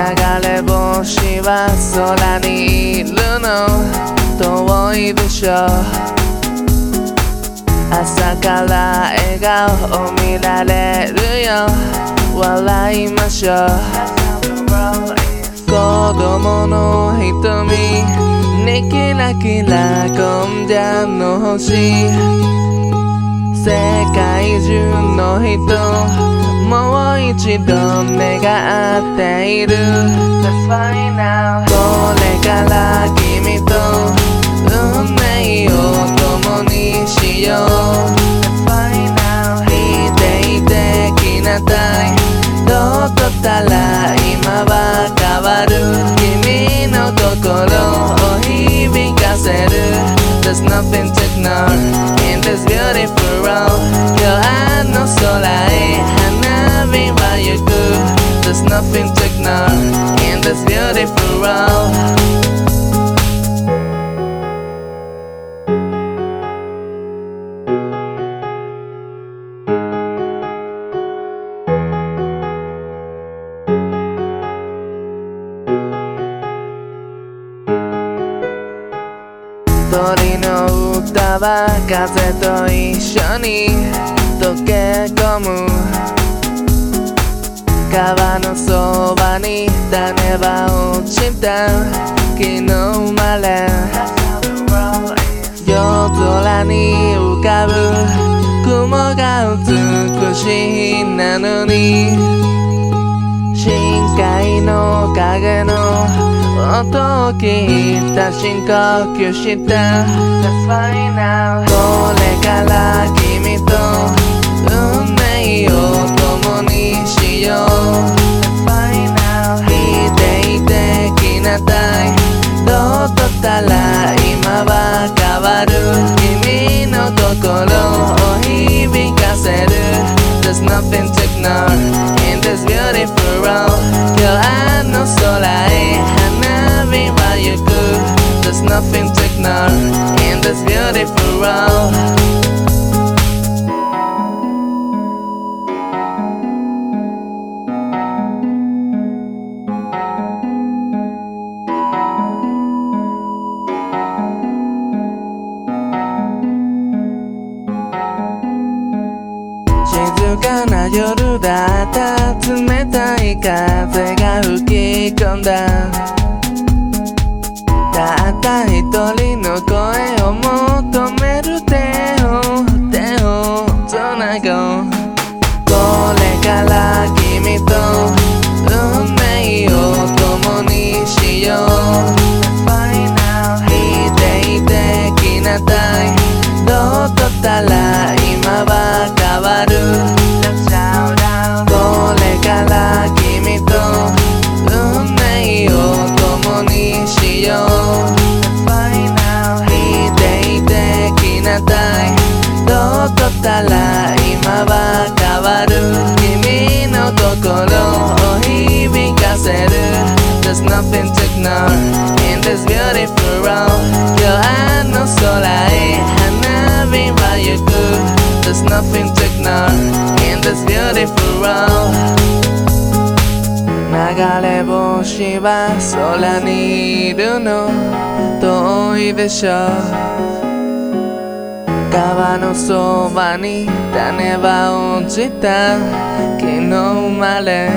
流れ星は空にいるの。遠いでしょ朝から笑顔を見られるよ。笑いましょう。子供の瞳にキラキラ今夜の星。世界中の人もう一度願っている。これから君と運命を共にしよう。否定的な態度とったら今は変わる。君の心を響かせる。There's nothing to ignore in this beautiful world 夜の空へは風と一緒に溶け込む川のそばに種は落ちた。昨日生まれ夜空に浮かぶ雲が美しいなのに。深海の影の音を聞いた深呼吸したこれから君と運命を共にしよう。否定的な態度とったら今は変わる。君の心を響かせる。There's nothing to ignore in this beautiful world 夜の空へ。花火は行く There's nothing to ignore in this beautiful world 静かな夜だった冷たい風が吹き込んだ た一人の声を求める手を手をつなごう。これから君と運命を共にしよう。否定的な態度とったら今は変わる。これから君と運命を共にしよう。度をとったら今は変わる君の心を響かせる There's nothing to ignore in this beautiful world 夜の空へ花火は行く There's nothing to ignore in this beautiful world 流れ星は空にいるの遠いでしょ川のそばに種は落ちた昨日生まれ